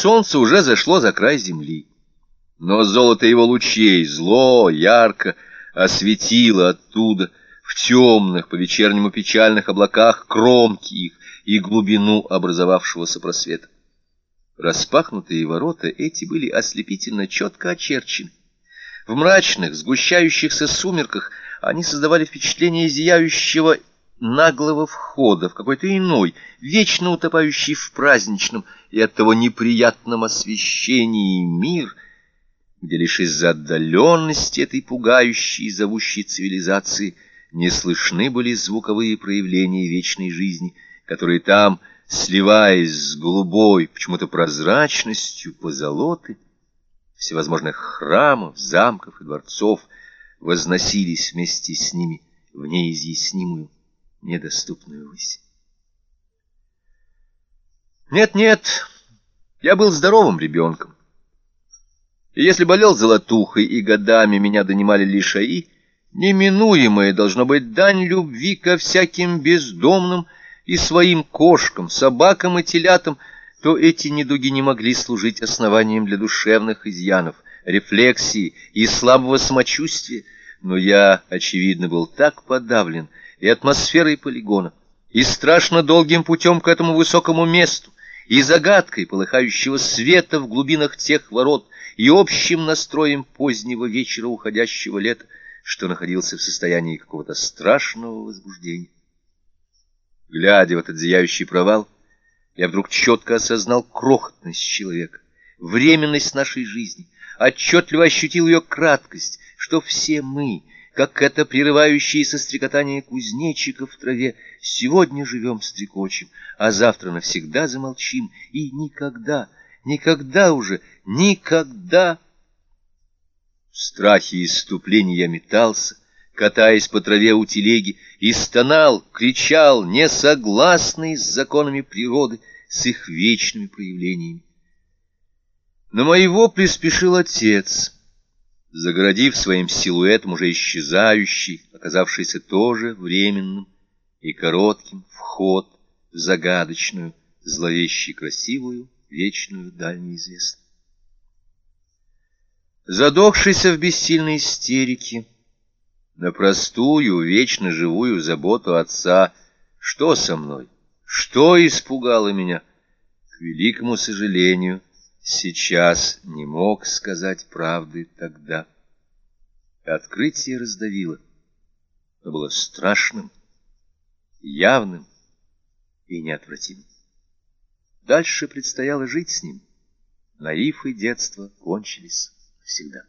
солнце уже зашло за край земли. Но золото его лучей зло, ярко осветило оттуда, в темных, по-вечернему печальных облаках, кромки их и глубину образовавшегося просвета. Распахнутые ворота эти были ослепительно четко очерчены. В мрачных, сгущающихся сумерках они создавали впечатление зияющего наглого входа в какой-то иной, вечно утопающий в праздничном и оттого неприятном освещении мир, где лишь из-за отдаленности этой пугающей и зовущей цивилизации не слышны были звуковые проявления вечной жизни, которые там, сливаясь с голубой, почему-то прозрачностью позолоты, всевозможных храмов, замков и дворцов, возносились вместе с ними в неизъяснимую недоступную высь. Нет-нет, я был здоровым ребенком. И если болел золотухой, и годами меня донимали лишаи, неминуемое должно быть дань любви ко всяким бездомным и своим кошкам, собакам и телятам, то эти недуги не могли служить основанием для душевных изъянов, рефлексии и слабого самочувствия, но я, очевидно, был так подавлен, и атмосферой полигона, и страшно долгим путем к этому высокому месту, и загадкой полыхающего света в глубинах тех ворот, и общим настроем позднего вечера уходящего лета, что находился в состоянии какого-то страшного возбуждения. Глядя в этот зияющий провал, я вдруг четко осознал крохотность человека, временность нашей жизни, отчетливо ощутил ее краткость, что все мы — как это прерывающееся стрекотание кузнечиков в траве. Сегодня живем стрекочем, а завтра навсегда замолчим, и никогда, никогда уже, никогда... В страхе и иступлении я метался, катаясь по траве у телеги, и стонал, кричал, несогласный с законами природы, с их вечными проявлениями. На мои вопли спешил отец — загородив своим силуэтом уже исчезающий, оказавшийся тоже временным и коротким вход в загадочную, зловеще красивую, вечную даль неизвестную. Задохшийся в бессильной истерике, на простую, вечно живую заботу отца, что со мной, что испугало меня, к великому сожалению, сейчас не мог сказать правды тогда. Открытие раздавило, но было страшным, явным и неотвратимым. Дальше предстояло жить с ним. Наив и детство кончились навсегда.